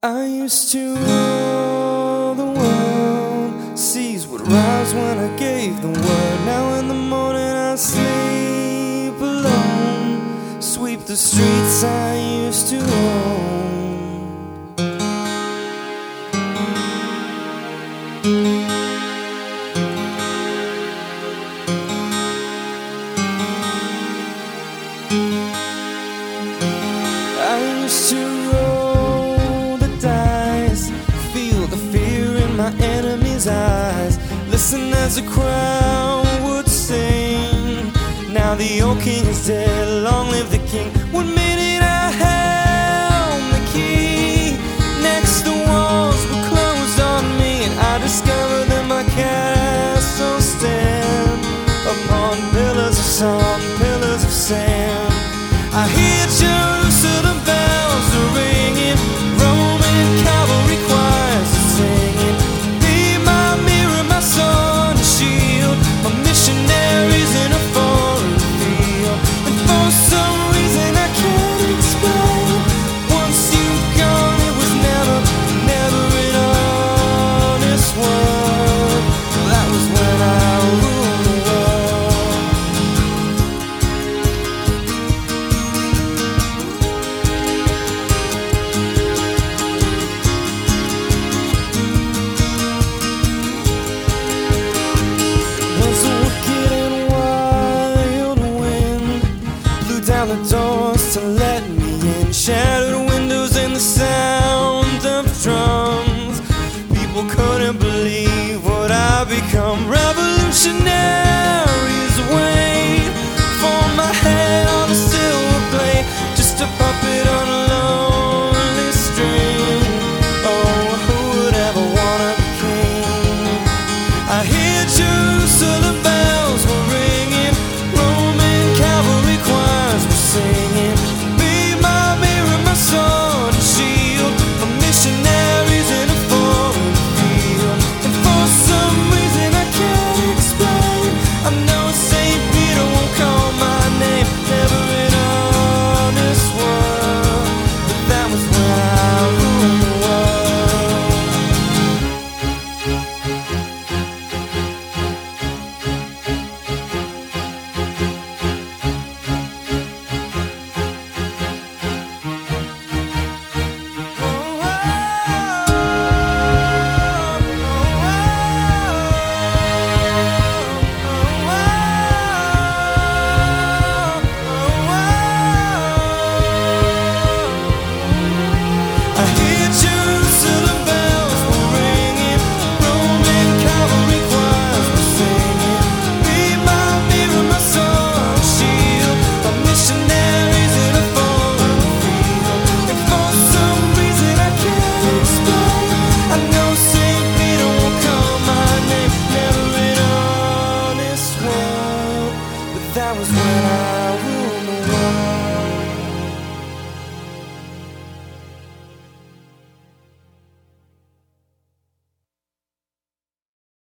I used to rule the world. Seas would rise when I gave the word. Now in the morning I sleep alone. Sweep the streets I used to own. I used to enemy's eyes. Listen as the crowd would sing. Now the old king is dead, the doors to let me in. Shattered windows and the sound of drums. People couldn't believe what I've become. Revolutionaries